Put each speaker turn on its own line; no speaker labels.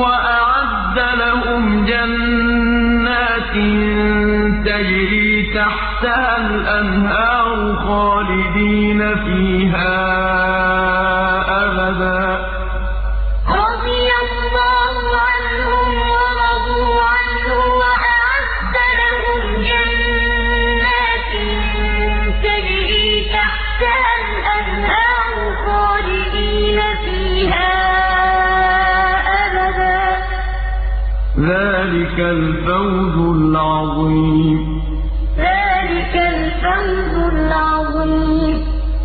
وَأَعَدَّ لَهُمْ جَنَّاتٍ تَجْرِي تَحْتَهَا الْأَنْهَارُ خَالِدِينَ فِيهَا ذلك الفوز العظيم. ذلك الفوز العظيم.